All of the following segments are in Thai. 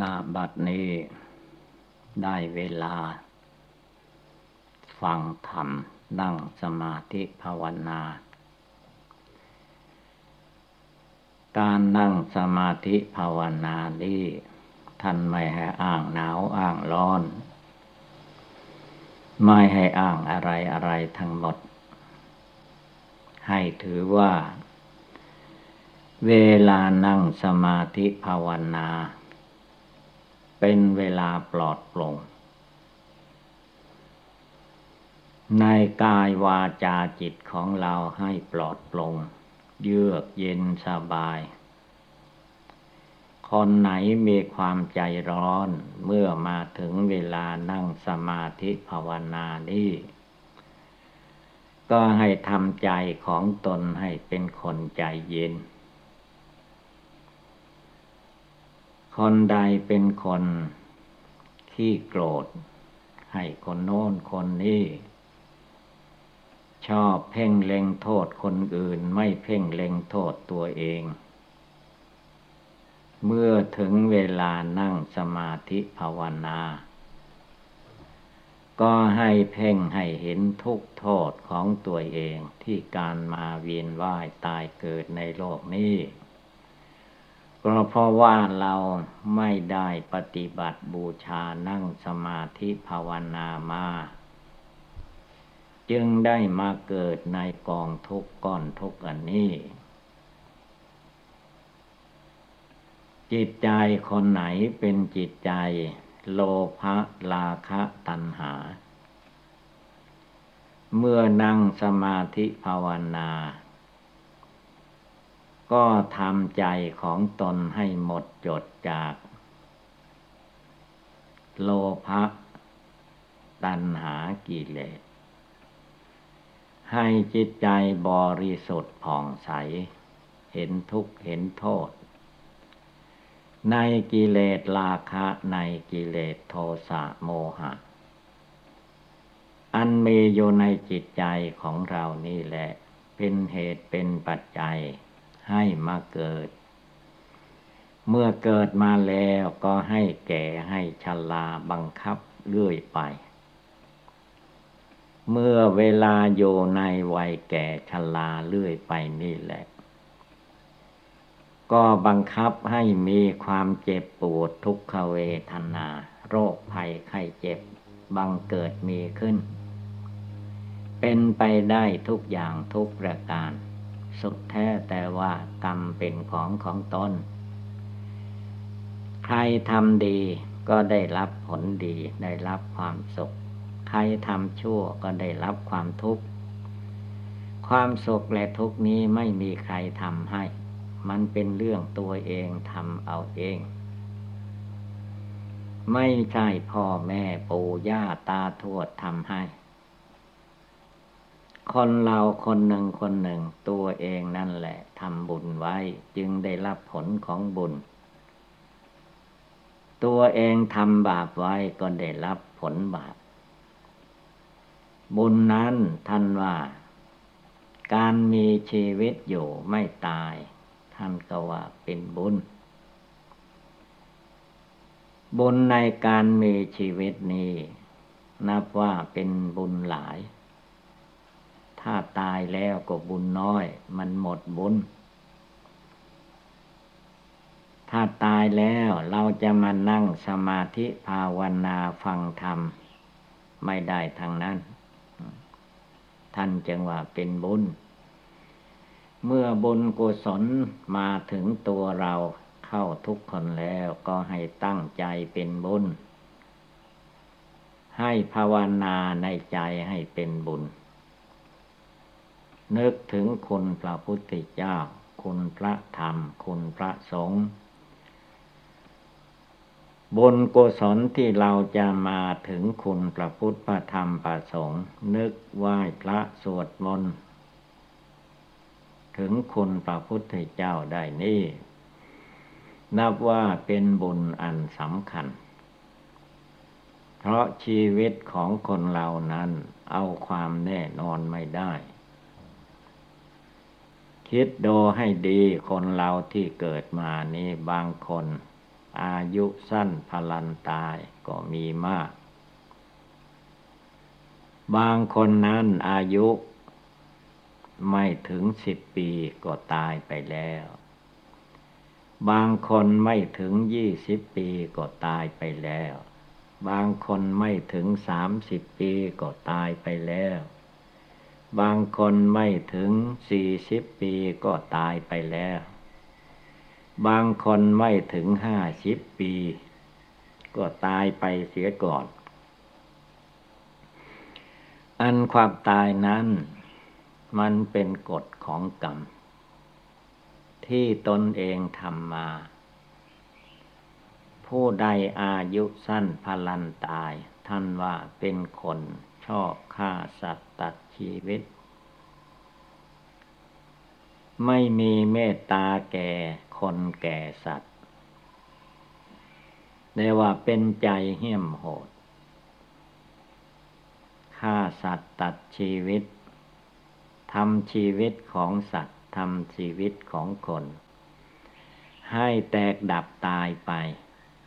นาบัดนี้ได้เวลา ฟังธรรมนั่งสมาธิภาวนา การนั่งสมาธิภาวนานี้ท่านไม่ให้อ้างหนาวอ้างร้อน ไม่ให้อ้างอะไรอะไรทั้งหมด ให้ถือว่า เวลานั่งสมาธิภาวนา เป็นเวลาปลอดโปร่งในกายวาจาจิตของเราให้ปลอดโปร่งเยือกเย็นสบาย คนไหนมีความใจร้อนเมื่อมาถึงเวลานั่งสมาธิภาวนานี้ก็ให้ทำใจของตนให้เป็นคนใจเย็น คนใดเป็นคนขี้โกรธ ให้คนโน้นคนนี้ ชอบเพ่งเล็งโทษคนอื่นไม่เพ่งเล็งโทษตัวเอง เมื่อถึงเวลานั่งสมาธิภาวนา ก็ให้เพ่งให้เห็นทุกโทษของตัวเองที่การมาเวียนว่ายตายเกิดในโลกนี้ ก็เพราะว่าเราไม่ได้ปฏิบัติบูชานั่งสมาธิภาวนามา จึงได้มาเกิดในกองทุกก้อนทุกอันนี้ จิตใจคนไหนเป็นจิตใจ โลภะลาคะตัณหา เมื่อนั่งสมาธิภาวนา ก็ทำใจของตนให้หมดจดจาก โลภะตัณหากิเลส ให้จิตใจบริสุทธิ์ผ่องใส เห็นทุกข์เห็นโทษ ในกิเลสราคะในกิเลสโทสะโมหะ อันมีอยู่ในจิตใจของเรานี่แหละ เป็นเหตุเป็นปัจจัย ให้มาเกิด เมื่อเกิดมาแล้วก็ให้แก่ให้ชลาบังคับเรื่อยไป เมื่อเวลาอยู่ในวัยแก่ชลาเรื่อยไปนี่แหละ ก็บังคับให้มีความเจ็บปวดทุกขเวทนา โรคภัยไข้เจ็บบังเกิดมีขึ้น เป็นไปได้ทุกอย่างทุกประการ สุดแท้แต่ว่ากรรมเป็นของของตนใครทำดีก็ได้รับผลดีได้รับความสุข ใครทำชั่วก็ได้รับความทุกข์ ความสุขและทุกข์นี้ไม่มีใครทำให้ มันเป็นเรื่องตัวเองทำเอาเอง ไม่ใช่พ่อแม่ปู่ย่าตาทวดทำให้ คนเราคนหนึ่งคนหนึ่งตัวเองนั่นแหละทำบุญไว้จึงได้รับผลของบุญ ตัวเองทำบาปไว้ก็ได้รับผลบาป บุญนั้นท่านว่า การมีชีวิตอยู่ไม่ตาย ท่านก็ว่าเป็นบุญ บุญในการมีชีวิตนี้ นับว่าเป็นบุญหลาย ถ้าตายแล้วก็บุญน้อย มันหมดบุญ ถ้าตายแล้วเราจะมานั่งสมาธิภาวนาฟังธรรม ไม่ได้ทางนั้น ท่านจึงว่าเป็นบุญ เมื่อบุญกุศลมาถึงตัวเราเข้าทุกคนแล้วก็ให้ตั้งใจเป็นบุญ ให้ภาวนาในใจให้เป็นบุญ นึกถึงคุณพระพุทธเจ้า คุณพระธรรม คุณพระสงฆ์บุญกุศลที่เราจะมาถึงคุณพระพุทธพระธรรมพระสงฆ์นึกไหว้พระสวดมนต์ถึงคุณพระพุทธเจ้าได้นี่นับว่าเป็นบุญอันสำคัญ เพราะชีวิตของคนเรานั้นเอาความแน่นอนไม่ได้ คิดดูให้ดีคนเราที่เกิดมานี้บางคน อายุสั้นพลันตายก็มีมาก บางคนนั้นอายุไม่ถึงสิบปีก็ตายไปแล้ว บางคนไม่ถึงยี่สิบปีก็ตายไปแล้ว บางคนไม่ถึงสามสิบปีก็ตายไปแล้ว บางคนไม่ถึงสี่สิบปีก็ตายไปแล้ว บางคนไม่ถึงห้าสิบปี ก็ตายไปเสียก่อน อันความตายนั้น มันเป็นกฎของกรรม ที่ตนเองทำมา ผู้ใดอายุสั้นพลันตาย ท่านว่าเป็นคน ชอบฆ่าสัตว์ตัดชีวิต ไม่มีเมตตาแก่คนแก่สัตว์เรียกว่าเป็นใจเหี้ยมโหดฆ่าสัตว์ตัดชีวิตทำชีวิตของสัตว์ทำชีวิตของคน ให้แตกดับตายไป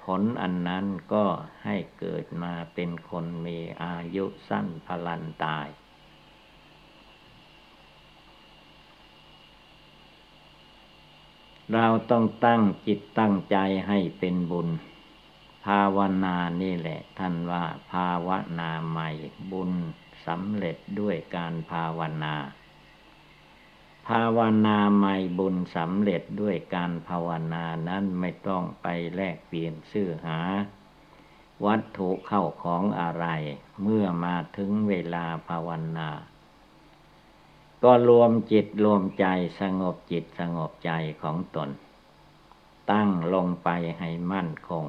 ผลอันนั้นก็ให้เกิดมาเป็นคนมีอายุสั้นพลันตายเราต้องตั้งจิตตั้งใจให้เป็นบุญ ภาวนานี่แหละท่านว่าภาวนาใหม่บุญสำเร็จด้วยการภาวนา ภาวนาใหม่บุญสำเร็จด้วยการภาวนานั้นไม่ต้องไปแลกเปลี่ยนซื้อหา วัตถุเข้าของอะไร เมื่อมาถึงเวลาภาวนา ก็รวมจิตรวมใจสงบจิตสงบใจของตน ตั้งลงไปให้มั่นคง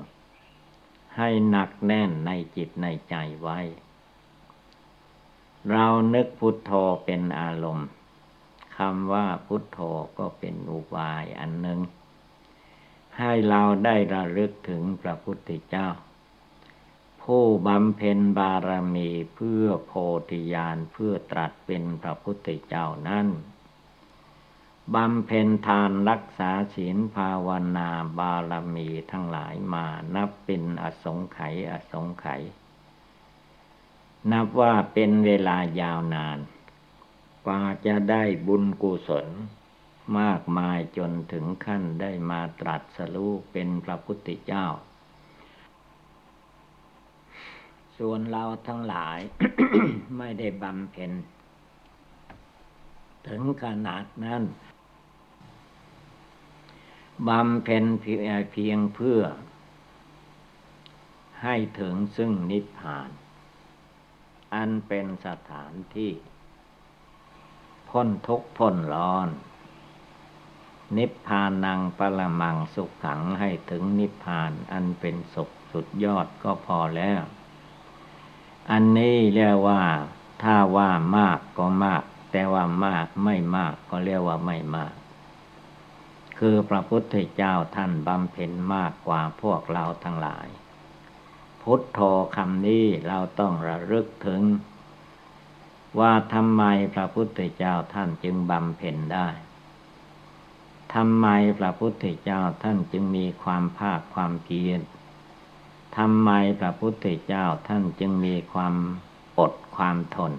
ให้หนักแน่นในจิตในใจไว้ เรานึกพุทโธเป็นอารมณ์ คำว่าพุทโธก็เป็นอุบายอันหนึ่ง ให้เราได้ระลึกถึงพระพุทธเจ้า ผู้บำเพ็ญบารมีเพื่อโพธิญาณเพื่อตรัสเป็นพระพุทธเจ้านั้นบำเพ็ญทานรักษาศีลภาวนาบารมีทั้งหลายมานับเป็นอสงไขยอสงไขยนับว่าเป็นเวลายาวนาน กว่าจะได้บุญกุศล มากมายจนถึงขั้นได้มาตรัสรู้เป็นพระพุทธเจ้า ส่วนเราทั้งหลายไม่ได้บำเพ็ญ ถึงขนาดนั้นบำเพ็ญเพียงเพื่อ ให้ถึงซึ่งนิพพาน อันเป็นสถานที่ พ้นทุกข์พ้นร้อน นิพพานังปรมังสุขขังให้ถึงนิพพานอันเป็นสุขสุดยอดก็พอแล้ว อันนี้เรียกว่า ถ้าว่ามากก็มาก แต่ว่ามากไม่มากก็เรียกว่าไม่มาก คือพระพุทธเจ้าท่านบำเพ็ญมากกว่าพวกเราทั้งหลาย พุทโธคำนี้เราต้องระลึกถึง ว่าทำไมพระพุทธเจ้าท่านจึงบำเพ็ญได้ทำไมพระพุทธเจ้าท่านจึงมีความภาคความเพียรทำไมพระพุทธเจ้าท่านจึงมีความอดความทน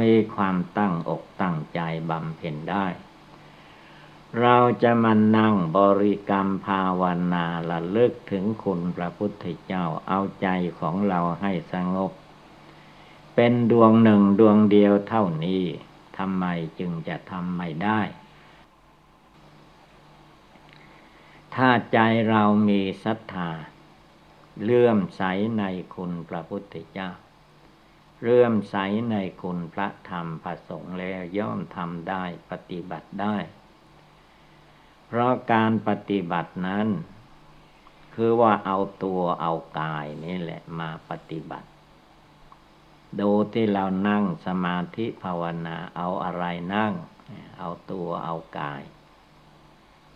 มีความตั้งอกตั้งใจบำเพ็ญได้ เราจะมานั่งบริกรรมภาวนาละลึกถึงคุณพระพุทธเจ้าเอาใจของเราให้สงบ เป็นดวงหนึ่งดวงเดียวเท่านี้ทำไมจึงจะทำไม่ได้ ถ้าใจเรามีศรัทธาเลื่อมใสในคุณพระพุทธเจ้า เลื่อมใสในคุณพระธรรมพระสงฆ์แล้วย่อมทำได้ปฏิบัติได้ เพราะการปฏิบัตินั้น คือว่าเอาตัวเอากายนี่แหละมาปฏิบัติ ดูที่เรานั่งสมาธิภาวนาเอาอะไรนั่ง เอาตัวเอากาย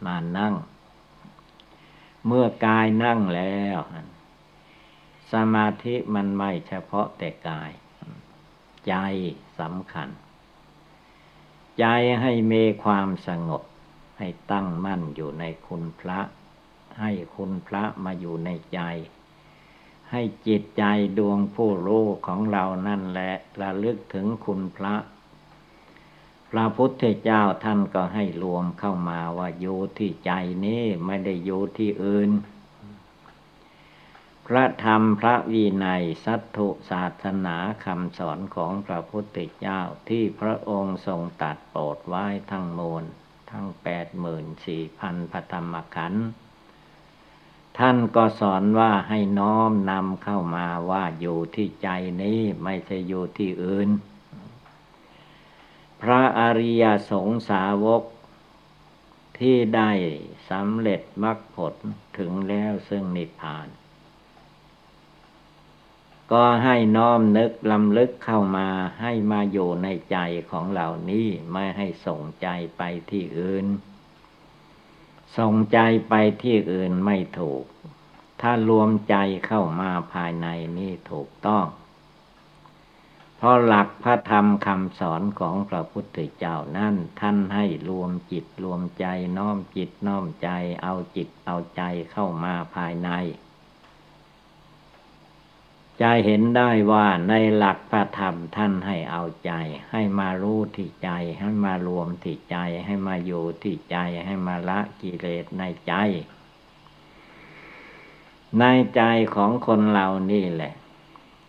มานั่ง เมื่อกายนั่งแล้ว สมาธิมันไม่เฉพาะแต่กาย ใจสำคัญ ใจให้มีความสงบ ให้ตั้งมั่นอยู่ในคุณพระ ให้คุณพระมาอยู่ในใจ ให้จิตใจดวงผู้รู้ของเรานั่นแหละระลึกถึงคุณพระ พระพุทธเจ้าท่านก็ให้รวมเข้ามาว่าอยู่ที่ใจนี้ไม่ได้อยู่ที่อื่น พระธรรมพระวินัยสัตถุศาสนาคำสอนของพระพุทธเจ้าที่พระองค์ทรงตัดโปรดไว้ทั้งมวลทั้งแปดหมื่นสี่พันพระธรรมขันธ์ ท่านก็สอนว่าให้น้อมนำเข้ามาว่าอยู่ที่ใจนี้ไม่ใช่อยู่ที่อื่น พระอริยสงสาวกที่ได้สำเร็จมรรคผลถึงแล้วซึ่งนิพพาน ก็ให้น้อมนึกลำลึกเข้ามาให้มาอยู่ในใจของเหล่านี้ไม่ให้ส่งใจไปที่อื่น ส่งใจไปที่อื่นไม่ถูก ถ้ารวมใจเข้ามาภายในนี่ถูกต้อง เพราะหลักพระธรรมคำสอนของพระพุทธเจ้านั่นท่านให้รวมจิตรวมใจน้อมจิตน้อมใจ เอาจิตเอาใจเข้ามาภายใน จะเห็นได้ว่าในหลักพระธรรมท่านให้เอาใจ ให้มารู้ที่ใจ ให้มารวมที่ใจ ให้มาอยู่ที่ใจ ให้มาละกิเลสในใจ ในใจของคนเรานี่แหละ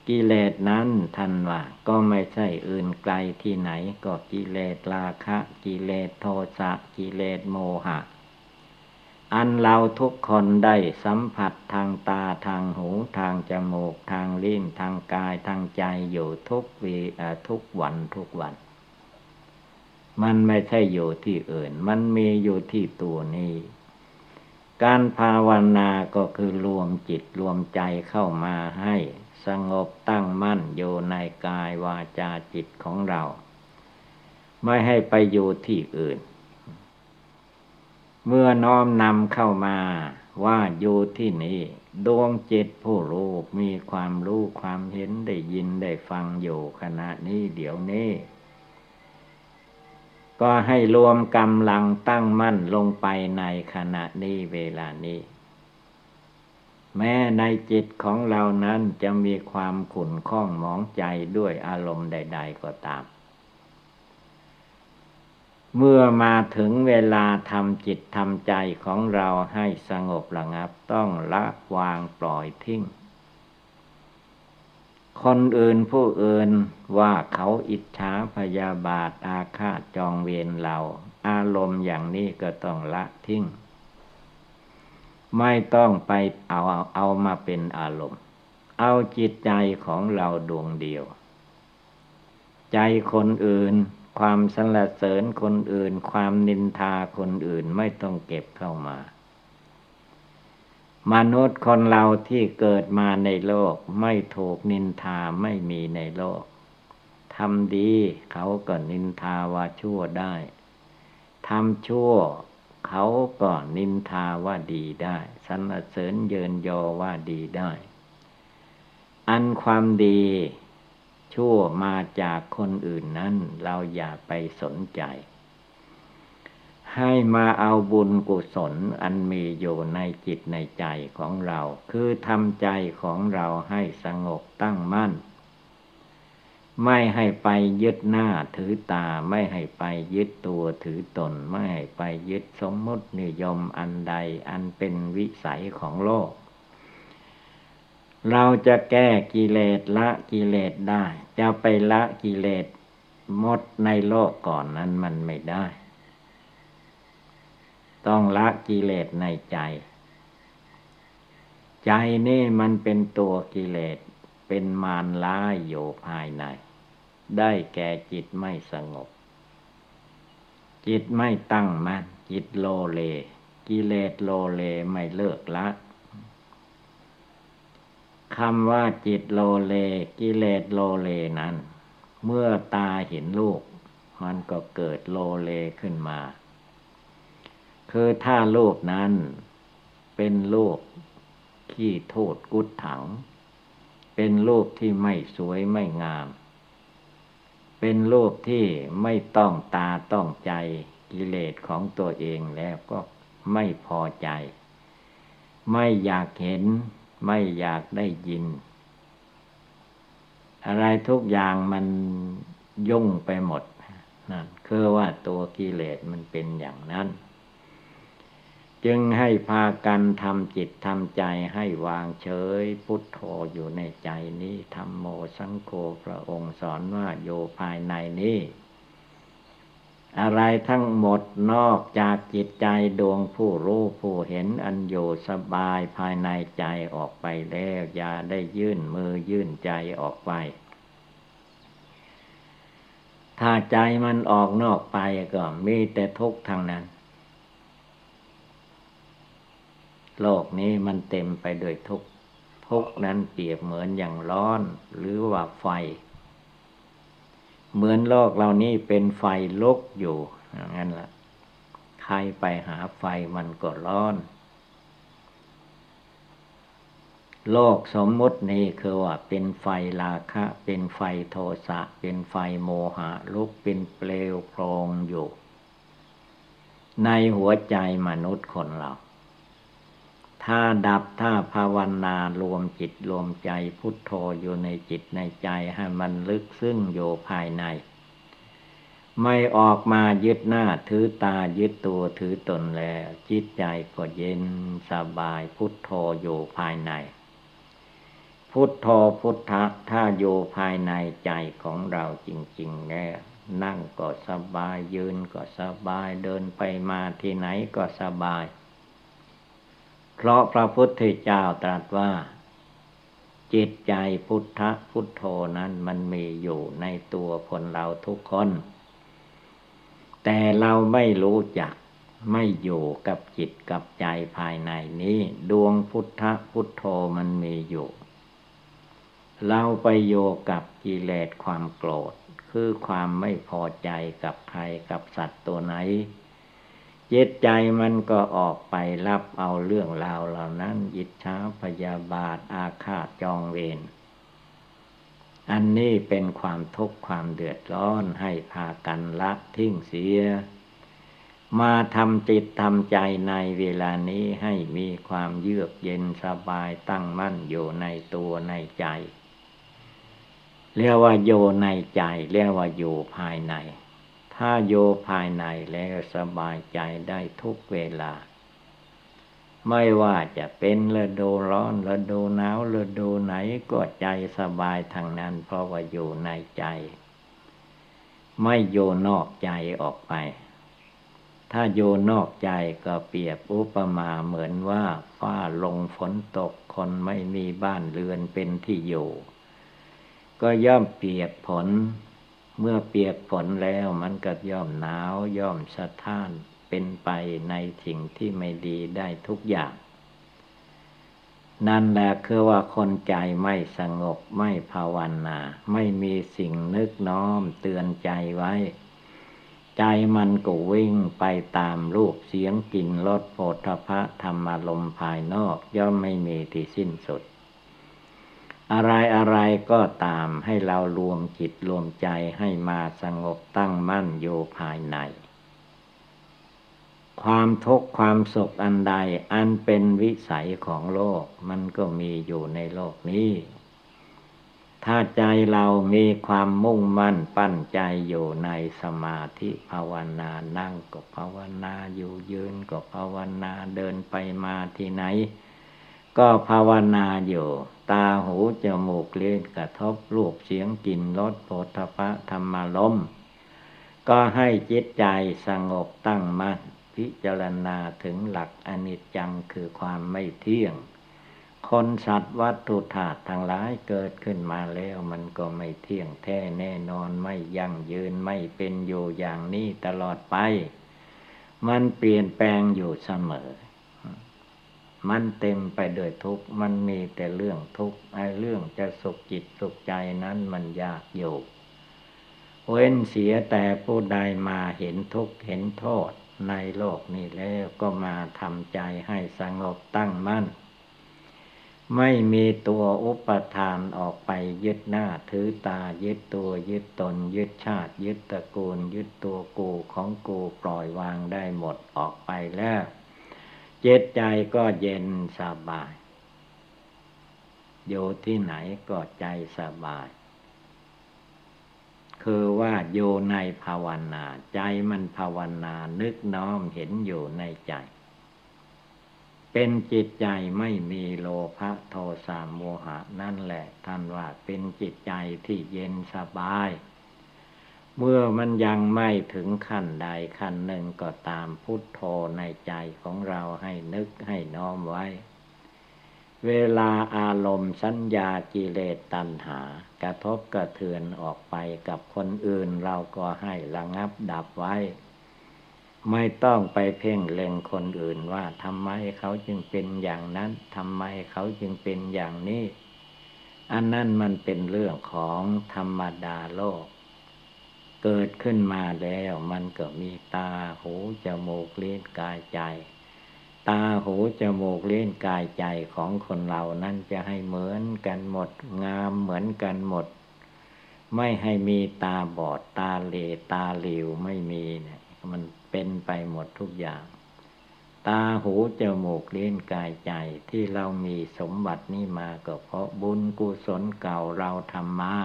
กิเลสนั้นท่านว่า ก็ไม่ใช่อื่นไกลที่ไหน ก็กิเลสราคะ กิเลสโทสะกิเลสโมหะ อันเราทุกคนได้สัมผัสทางตาทางหูทางจมูกทางลิ้นทางกายทางใจอยู่ทุกวีทุกวันทุกวัน มันไม่ใช่อยู่ที่อื่น มันมีอยู่ที่ตัวนี้ การภาวนาก็คือรวมจิตรวมใจเข้ามาให้สงบตั้งมั่นอยู่ในกายวาจาจิตของเรา ไม่ให้ไปอยู่ที่อื่น เมื่อน้อมนำเข้ามาว่าอยู่ที่นี่ดวงจิตผู้รู้มีความรู้ความเห็นได้ยินได้ฟังอยู่ขณะนี้เดี๋ยวนี้ ก็ให้รวมกำลังตั้งมั่นลงไปในขณะนี้เวลานี้ แม้ในจิตของเรานั้นจะมีความขุ่นข้องหมองใจด้วยอารมณ์ใด ๆก็ตาม เมื่อมาถึงเวลาทำจิตทำใจของเราให้สงบระงับต้องละวางปล่อยทิ้ง คนอื่นผู้อื่นว่าเขาอิจฉาพยาบาทอาฆาตจองเวรเรา อารมณ์อย่างนี้ก็ต้องละทิ้ง ไม่ต้องไปเอาเอามาเป็นอารมณ์ เอาจิตใจของเราดวงเดียว ใจคนอื่น ความสรรเสริญคนอื่น ความนินทาคนอื่นไม่ต้องเก็บเข้ามา มนุษย์คนเราที่เกิดมาในโลก ไม่ถูกนินทาไม่มีในโลกทำดีเขาก็นินทาว่าชั่วได้ทำชั่วเขาก็นินทาว่าดีได้สรรเสริญเยินยอว่าดีได้ อันความดี ชั่วมาจากคนอื่นนั้น เราอย่าไปสนใจ ให้มาเอาบุญกุศลอันมีอยู่ในจิตในใจของเรา คือทำใจของเราให้สงบตั้งมั่น ไม่ให้ไปยึดหน้าถือตาไม่ให้ไปยึดตัวถือตน ไม่ให้ไปยึดสมมตินิยมอันใดอันเป็นวิสัยของโลก เราจะแก้กิเลสละกิเลสได้ จะไปละกิเลสหมดในโลกก่อนนั้นมันไม่ได้ ต้องละกิเลสในใจ ใจนี่มันเป็นตัวกิเลสเป็นมารร้ายอยู่ภายใน ได้แก่จิตไม่สงบ จิตไม่ตั้งมั่นจิตโลเล กิเลสโลเลไม่เลิกละ คำว่าจิตโลเลกิเลสโลเลนั้น เมื่อตาเห็นรูป มันก็เกิดโลเลขึ้นมา คือถ้าลูกนั้นเป็นลูกขี้โทษกุดถัง เป็นลูกที่ไม่สวยไม่งาม เป็นลูกที่ไม่ต้องตาต้องใจกิเลสของตัวเองแล้วก็ไม่พอใจ ไม่อยากเห็น ไม่อยากได้ยิน อะไรทุกอย่างมันยุ่งไปหมดนั่นคือว่าตัวกิเลสมันเป็นอย่างนั้น จึงให้พากันทำจิตทำใจให้วางเฉย พุทโธอยู่ในใจนี้ธรรมโมสังโฆพระองค์สอนว่าโยภายในนี้ อะไรทั้งหมดนอกจากจิตใจดวงผู้รู้ผู้เห็นอันอยู่สบายภายในใจออกไปแล้วอย่าได้ยื่นมือยื่นใจออกไป ถ้าใจมันออกนอกไปก็มีแต่ทุกข์ทางนั้น โลกนี้มันเต็มไปด้วยทุกข์ทุกข์นั้นเปรียบเหมือนอย่างร้อนหรือว่าไฟ เหมือนโลกเรานี้เป็นไฟลุกอยู่งั้นละใครไปหาไฟมันก็ร้อน โลกสมมุตินี้คือว่าเป็นไฟราคะ เป็นไฟโทสะ เป็นไฟโมหะลุกเป็นเปลวโพรงอยู่ ในหัวใจมนุษย์คนเรา ถ้าดับถ้าภาวนารวมจิตรวมใจพุทโธอยู่ในจิตในใจให้มันลึกซึ้งอยู่ภายใน ไม่ออกมายึดหน้าถือตายึดตัวถือตนแล้ว จิตใจก็เย็นสบายพุทโธอยู่ภายใน พุทโธพุทธะถ้าอยู่ภายในใจของเราจริงๆแล้วนั่งก็สบายยืนก็สบายเดินไปมาที่ไหนก็สบาย เพราะพระพุทธเจ้าตรัสว่า จิตใจพุทธพุทโธนั้นมันมีอยู่ในตัวคนเราทุกคน แต่เราไม่รู้จักไม่อยู่กับจิตกับใจภายในนี้ ดวงพุทธพุทโธมันมีอยู่ เราไปโยกับกิเลสความโกรธ คือความไม่พอใจกับใครกับสัตว์ตัวไหน จิตใจมันก็ออกไปรับเอาเรื่องราวเหล่านั้นยิจฉาพยาบาทอาฆาตจองเวรอันนี้เป็นความทุกข์ความเดือดร้อนให้พากันละทิ้งเสีย มาทำจิตทำใจในเวลานี้ให้มีความเยือกเย็นสบายตั้งมั่นอยู่ในตัวในใจ เรียกว่าโยในใจ เรียกว่าอยู่ภายใน ถ้าโยภายในแล้วสบายใจได้ทุกเวลา ไม่ว่าจะเป็นฤดูร้อนฤดูหนาวฤดูไหนก็ใจสบายทางนั้น เพราะว่าอยู่ในใจ ไม่โยนอกใจออกไป ถ้าโยนอกใจก็เปรียบอุปมาเหมือนว่าฟ้าลงฝนตกคนไม่มีบ้านเรือนเป็นที่อยู่ ก็ย่อมเปียกผล เมื่อเปียกฝนแล้วมันก็ย่อมหนาวย่อมสะท้านเป็นไปในสิ่งที่ไม่ดีได้ทุกอย่าง นั่นแหละคือว่าคนใจไม่สงบไม่ภาวนา ไม่มีสิ่งนึกน้อมเตือนใจไว้ ใจมันก็วิ่งไปตามรูปเสียงกลิ่นรสโผฏฐะธรรมารมภายนอก ย่อมไม่มีที่สิ้นสุด อะไรอะไรก็ตามให้เรารวมจิตรวมใจให้มาสงบตั้งมั่นอยู่ภายใน ความทุกข์ความสุขอันใดอันเป็นวิสัยของโลกมันก็มีอยู่ในโลกนี้ ถ้าใจเรามีความมุ่งมั่นปั้นใจอยู่ในสมาธิภาวนานั่งก็ภาวนาอยู่ยืนก็ภาวนาเดินไปมาที่ไหน ก็ภาวนาอยู่ ตาหูจมูกเลี้ยงกระทบรูปเสียงกลิ่นรสโผฏฐะธรรมลมก็ให้จิตใจสงบตั้งมั่นพิจารณาถึงหลักอนิจจังคือความไม่เที่ยง คนสัตว์วัตถุธาตุทั้งหลายเกิดขึ้นมาแล้วมันก็ไม่เที่ยงแท้แน่นอนไม่ยั่งยืนไม่เป็นอยู่อย่างนี้ตลอดไป มันเปลี่ยนแปลงอยู่เสมอ มันเต็มไปด้วยทุกข์มันมีแต่เรื่องทุกข์ไอ้เรื่องจะสุขจิตสุขใจนั้นมันยากอยู่เว้นเสียแต่ผู้ใดมาเห็นทุกข์เห็นโทษในโลกนี้แล้วก็มาทำใจให้สงบตั้งมั่น ไม่มีตัวอุปทานออกไปยึดหน้าถือตายึดตัวยึดตน ยึดชาติ ยึดตระกูล ยึดตัวกูของกูปล่อยวางได้หมดออกไปแล้ว จิตใจก็เย็นสบาย อยู่ที่ไหนก็ใจสบาย คือว่าอยู่ในภาวนา ใจมันภาวนานึกน้อมเห็นอยู่ในใจ เป็นจิตใจไม่มีโลภะโทสะโมหะนั่นแหละท่านว่าเป็นจิตใจที่เย็นสบาย เมื่อมันยังไม่ถึงขั้นใดขั้นหนึ่งก็ตามพุทโธในใจของเราให้นึกให้น้อมไว้ เวลาอารมณ์สัญญากิเลสตัณหา กระทบกระเทือนออกไปกับคนอื่นเราก็ให้ระงับดับไว้ ไม่ต้องไปเพ่งเล็งคนอื่นว่าทำไมเขาจึงเป็นอย่างนั้นทำไมเขาจึงเป็นอย่างนี้ อันนั้นมันเป็นเรื่องของธรรมดาโลก เกิดขึ้นมาแล้วมันก็มีตาหูจมูกเลี้ยนกายใจ ตาหูจมูกเลี้ยนกายใจของคนเรานั้นจะให้เหมือนกันหมด งามเหมือนกันหมด ไม่ให้มีตาบอดตาเลตาหลิวไม่มีเนี่ยมันเป็นไปหมดทุกอย่าง ตาหูจมูกเลี้ยนกายใจที่เรามีสมบัตินี้มาก็เพราะบุญกุศลเก่าเราทำมา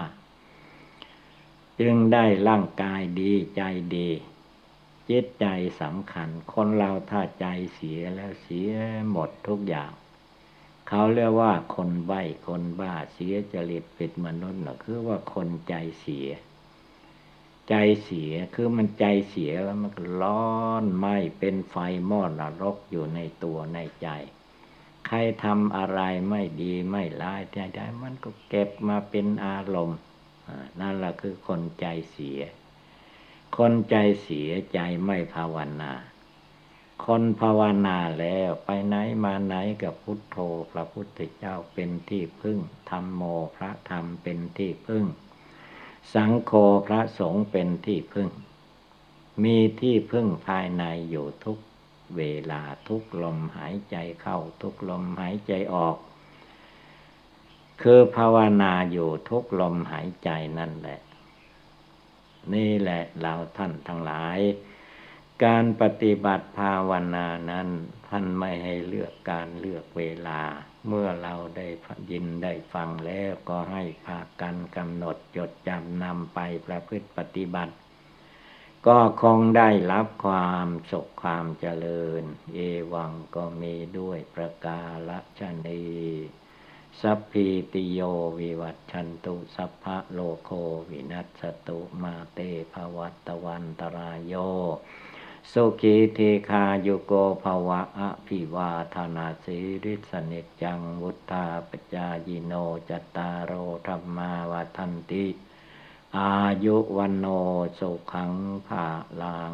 จึงได้ร่างกายดีใจดีจิตใจสำคัญ คนเราถ้าใจเสียแล้วเสียหมดทุกอย่าง เขาเรียกว่าคนใบ้คนบ้าเสียจริตปิดมนุษย์นะคือว่าคนใจเสีย ใจเสียคือมันใจเสียแล้วมันร้อนไหมเป็นไฟมอดนรกอยู่ในตัวในใจ ใครทำอะไรไม่ดีไม่ร้ายใจมันก็เก็บมาเป็นอารมณ์ นั่นแหละคือคนใจเสีย คนใจเสียใจไม่ภาวนา คนภาวนาแล้วไปไหนมาไหนกับพุทโธพระพุทธเจ้าเป็นที่พึ่งธรรมโมพระธรรมเป็นที่พึ่ง สังโฆพระสงฆ์เป็นที่พึ่ง มีที่พึ่งภายในอยู่ทุกเวลาทุกลมหายใจเข้าทุกลมหายใจออก คือภาวนาอยู่ทุกลมหายใจนั่นแหละ นี่แหละเราท่านทั้งหลาย การปฏิบัติภาวนานั้น ท่านไม่ให้เลือกการเลือกเวลา เมื่อเราได้ยินได้ฟังแล้วก็ให้พากันกำหนดจดจำนำไปประพฤติปฏิบัติ ก็คงได้รับความสุขความเจริญ เอวังก็มีด้วยประกาศนี สัพพิติโยวิวัตชันตุสัพพะโลโควินัสตุมาเตภวัตวันตรายโยสุขีเทคาโยโกภวะอภิวาธนาสิริสนิจังวุธาปจายิโนจตารโรธรรมาวทันติ อายุวันโนสุขังภาลัง